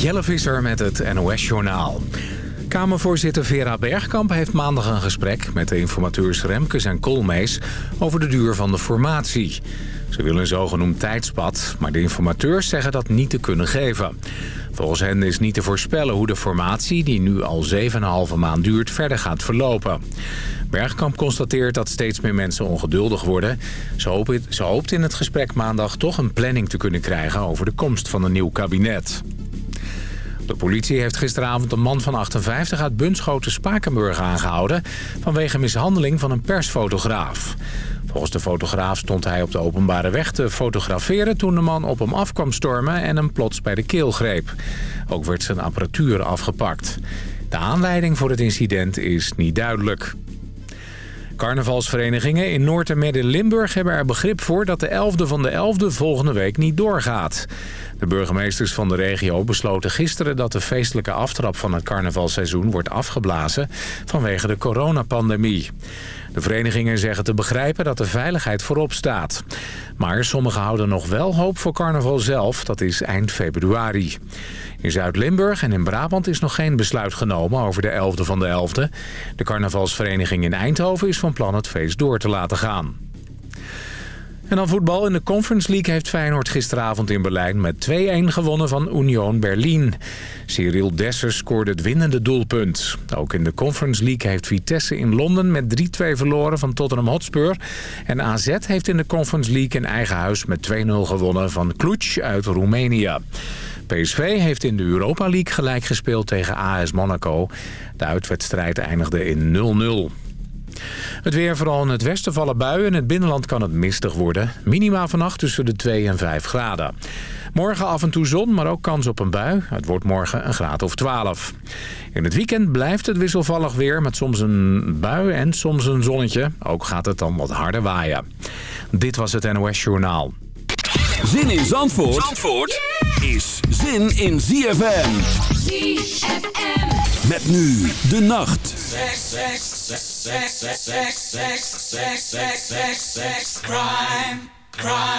Jelle Visser met het NOS-journaal. Kamervoorzitter Vera Bergkamp heeft maandag een gesprek... met de informateurs Remkes en Koolmees over de duur van de formatie. Ze willen een zogenoemd tijdspad, maar de informateurs zeggen dat niet te kunnen geven. Volgens hen is niet te voorspellen hoe de formatie, die nu al 7,5 maand duurt, verder gaat verlopen. Bergkamp constateert dat steeds meer mensen ongeduldig worden. Ze hoopt in het gesprek maandag toch een planning te kunnen krijgen over de komst van een nieuw kabinet. De politie heeft gisteravond een man van 58 uit Bunschoten-Spakenburg aangehouden... vanwege mishandeling van een persfotograaf. Volgens de fotograaf stond hij op de openbare weg te fotograferen... toen de man op hem af kwam stormen en hem plots bij de keel greep. Ook werd zijn apparatuur afgepakt. De aanleiding voor het incident is niet duidelijk. Carnavalsverenigingen in Noord- en Midden-Limburg hebben er begrip voor dat de 11e van de 11e volgende week niet doorgaat. De burgemeesters van de regio besloten gisteren dat de feestelijke aftrap van het carnavalseizoen wordt afgeblazen vanwege de coronapandemie. De verenigingen zeggen te begrijpen dat de veiligheid voorop staat. Maar sommigen houden nog wel hoop voor carnaval zelf, dat is eind februari. In Zuid-Limburg en in Brabant is nog geen besluit genomen over de 11e van de 11e. De carnavalsvereniging in Eindhoven is van plan het feest door te laten gaan. En dan voetbal. In de Conference League heeft Feyenoord gisteravond in Berlijn met 2-1 gewonnen van Union Berlin. Cyril Dessers scoorde het winnende doelpunt. Ook in de Conference League heeft Vitesse in Londen met 3-2 verloren van Tottenham Hotspur. En AZ heeft in de Conference League in eigen huis met 2-0 gewonnen van Cluj uit Roemenië. PSV heeft in de Europa League gelijk gespeeld tegen AS Monaco. De uitwedstrijd eindigde in 0-0. Het weer vooral in het westen vallen buien. In het binnenland kan het mistig worden. Minima vannacht tussen de 2 en 5 graden. Morgen af en toe zon, maar ook kans op een bui. Het wordt morgen een graad of 12. In het weekend blijft het wisselvallig weer met soms een bui en soms een zonnetje. Ook gaat het dan wat harder waaien. Dit was het NOS Journaal. Zin in Zandvoort, Zandvoort is zin in ZFM. ZFM. Met nu de nacht. Crime, crime.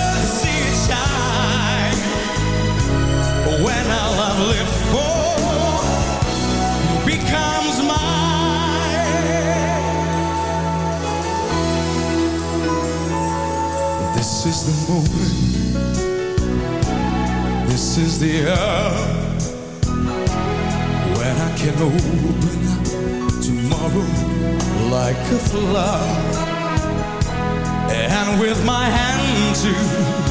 when all I've lived for becomes mine. This is the moment. This is the hour when I can open tomorrow like a flower. And with my hand to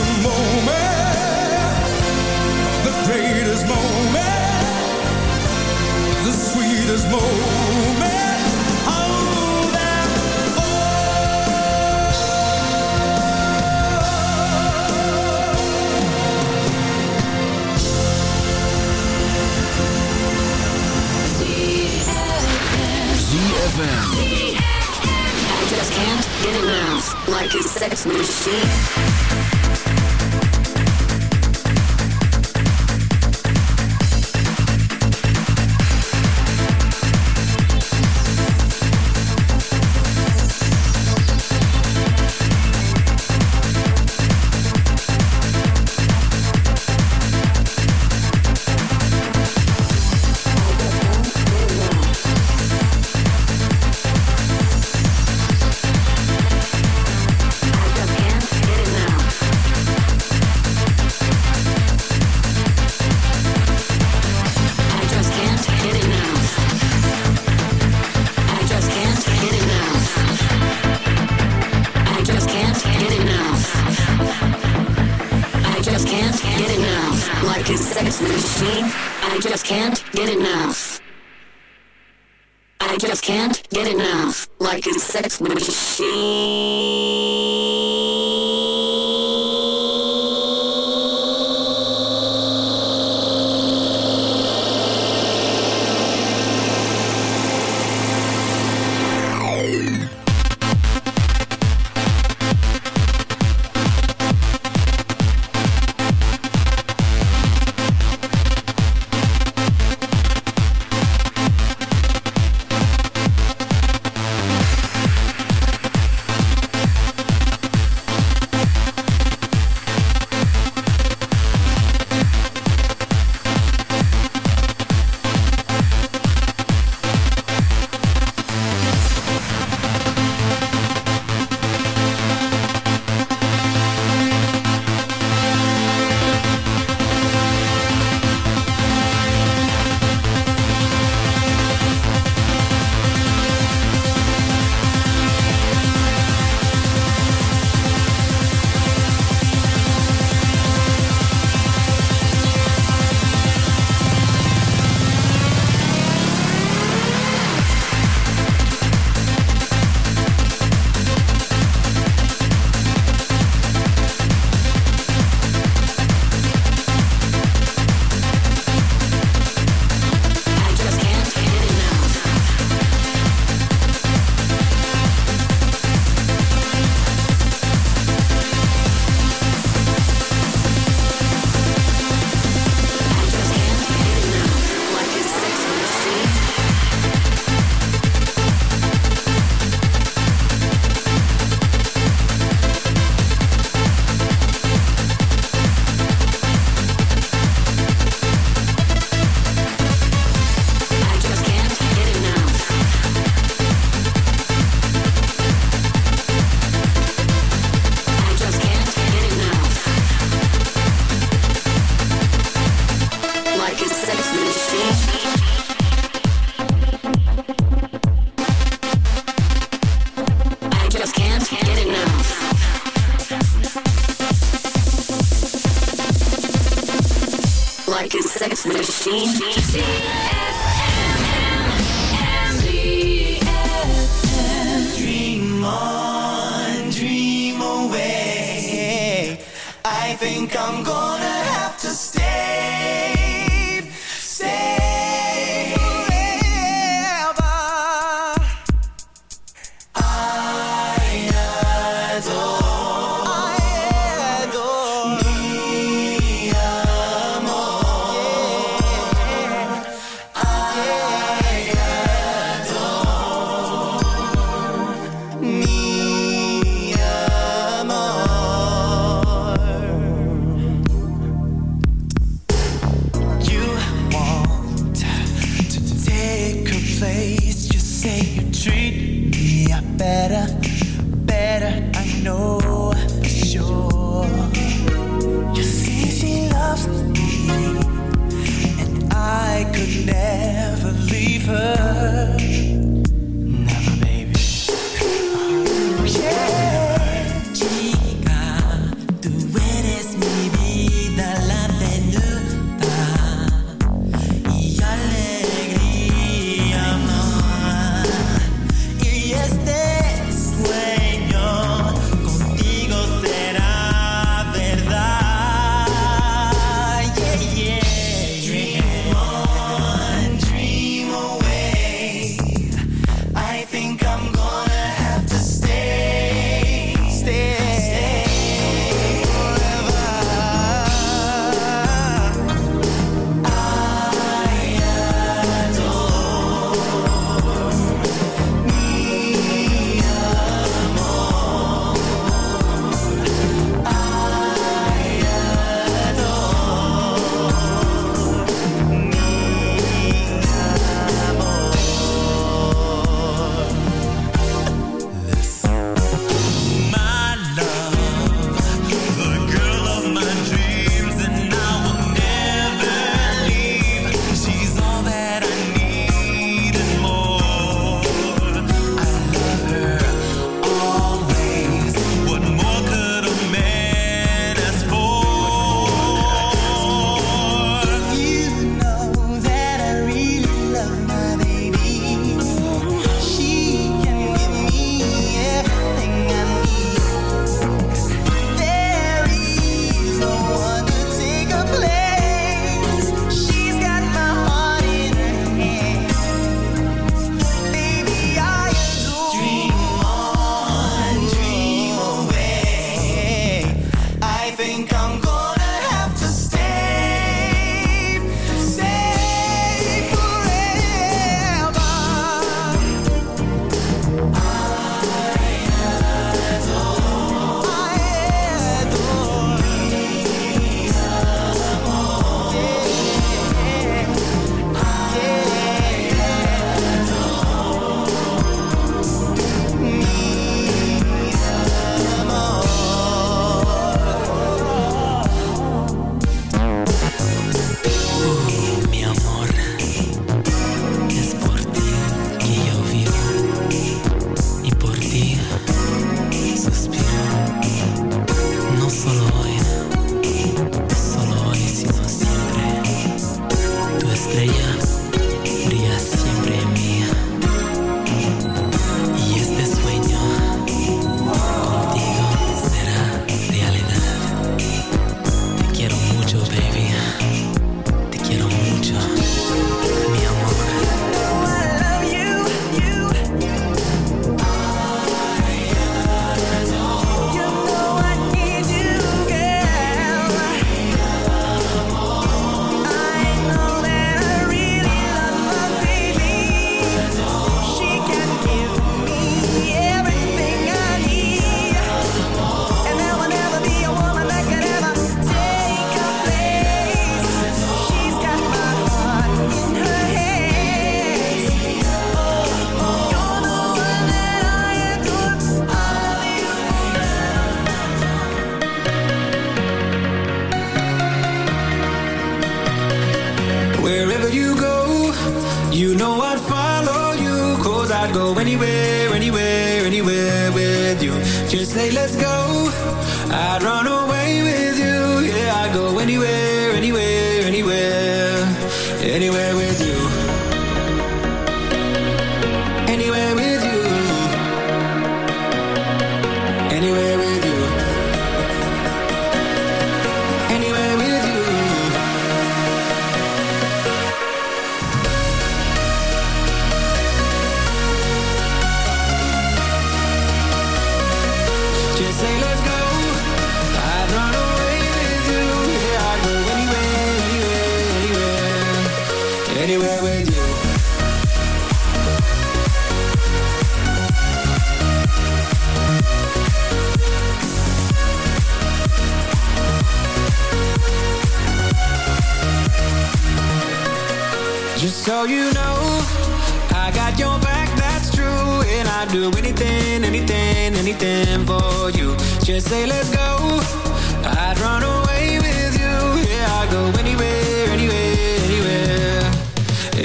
Moment, the greatest moment, the sweetest moment. ZFM. I just can't get enough. Like a sex machine.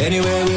Anywhere we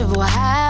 of what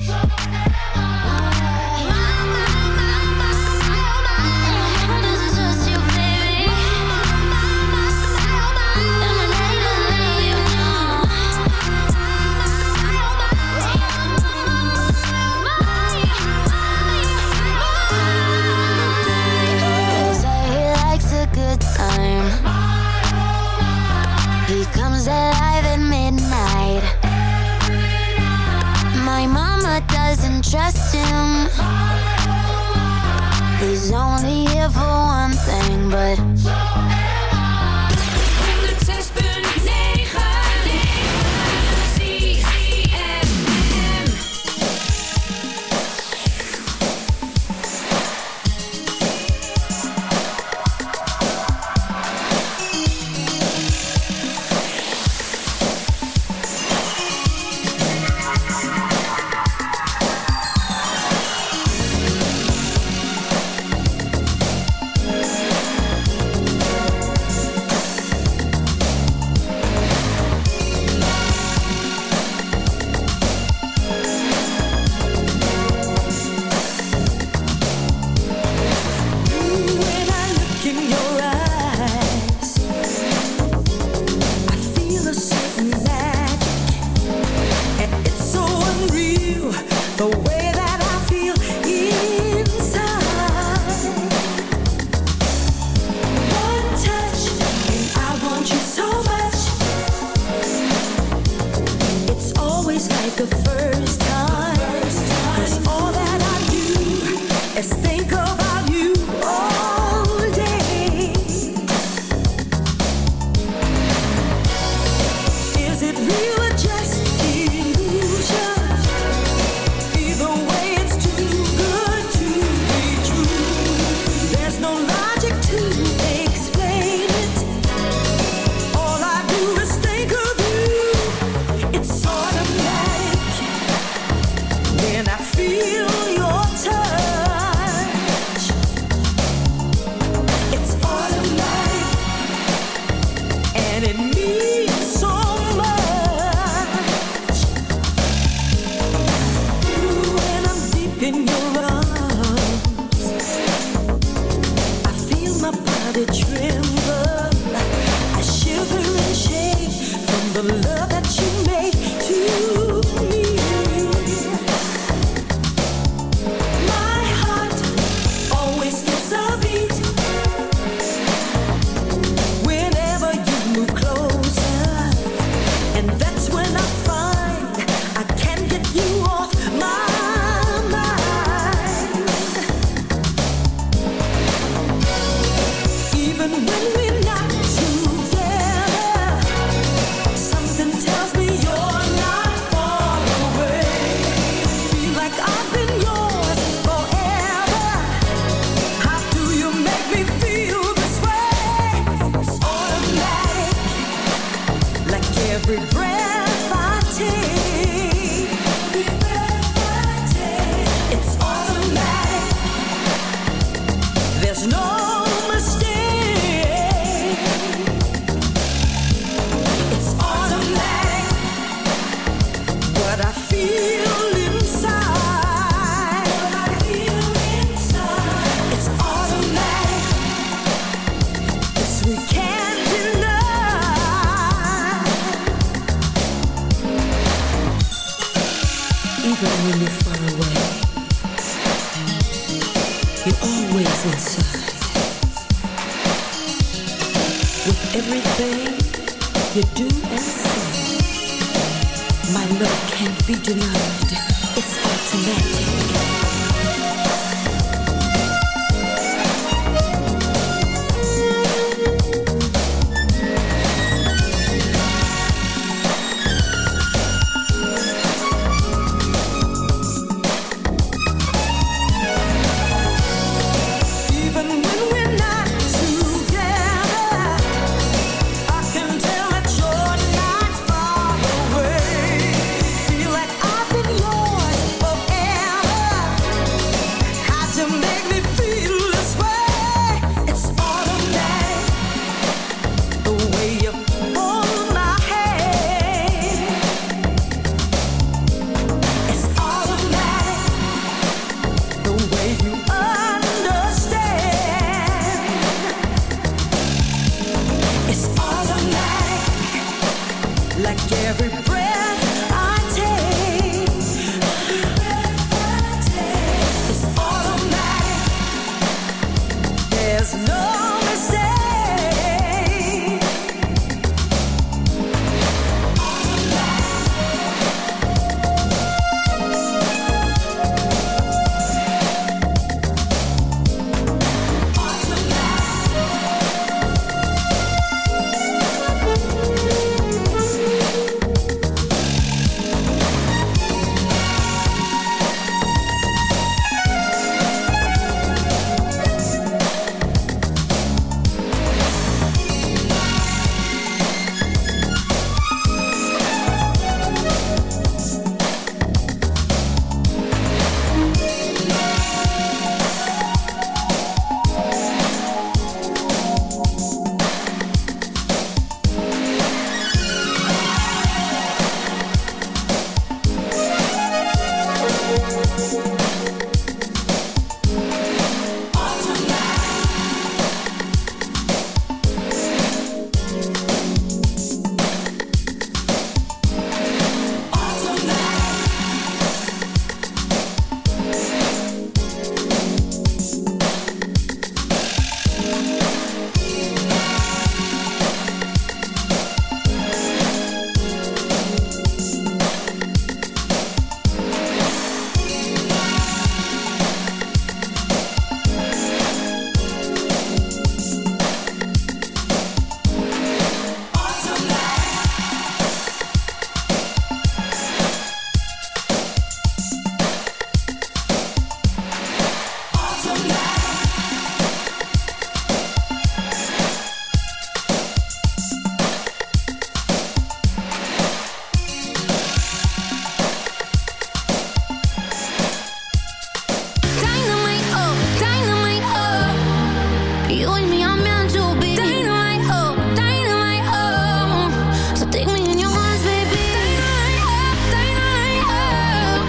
Loving your arms, baby. Dying, I hope, dying, I hope.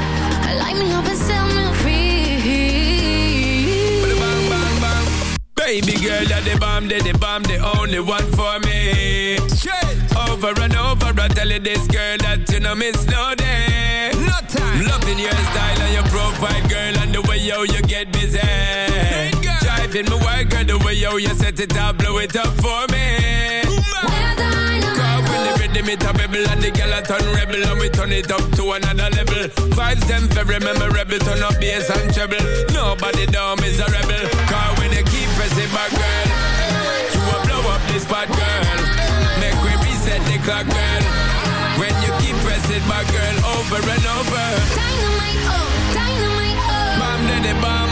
I like me up and sell my fee. Baby girl, that the bomb did the bomb, the only one for me. Over and over, I tell this girl that you know me snow day. Look in your style and your profile, girl, and the way yo you get busy. Driving my work, girl, the way oh, yo you set it up, blow it up for me. Cause when the rhythm it a bubble and the girl a turn rebel and we turn it up to another level. Vibes them very memorable, turn up bass and treble. Nobody down is a rebel. Cause when you keep pressing back, girl, you will blow up this spot, girl. Make we reset the clock, girl. When you keep pressing back, girl, over and over. Dynamite, oh, dynamite, oh. Bam, daddy, bam.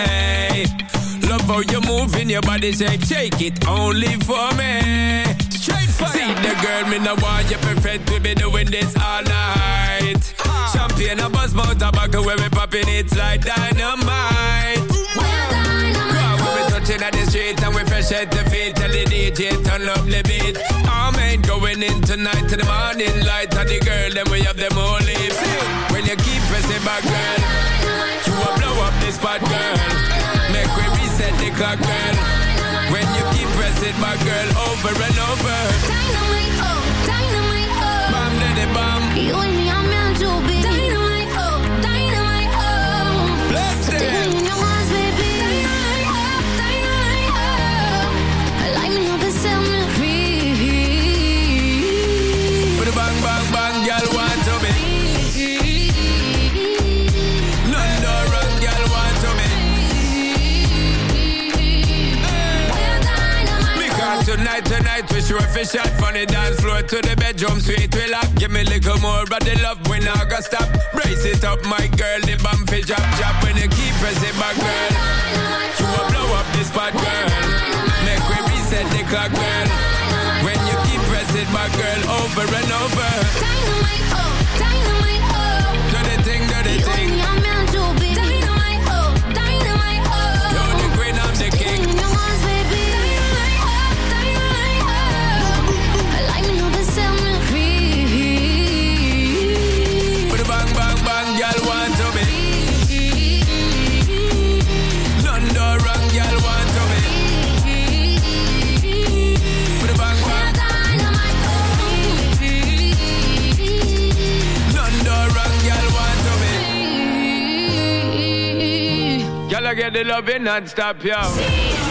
Love how you moving your body shape, shake it only for me. Straight fire. See the girl, me no want you perfect, we be doing this all night. Uh-huh. Champagne, a buzz, mouth, tobacco, where we popping it like dynamite. Girl, when we touching at the street and we fresh at the feet, tell the DJ turn up the beat. All men going in tonight to the morning light, and the girl then we have them all live. When you keep pressing back, girl, you will blow up this spot, girl. Make we reset the clock, girl. When you keep pressing back, girl, over and over. Dynamite, oh, dynamite, oh. Bam, daddy, bam. You and me tonight, tonight we sure fish out from the dance floor to the bedroom sweet we lock. Give me a little more of the love we not gonna stop. Brace it up, my girl, the bump fi drop, drop when you keep pressing back, girl. You will blow up this spot, girl. Make we reset the clock, girl. When you keep pressing back, girl, over and over. Dynamite, oh, dynamite, I get the loving non-stop, yo.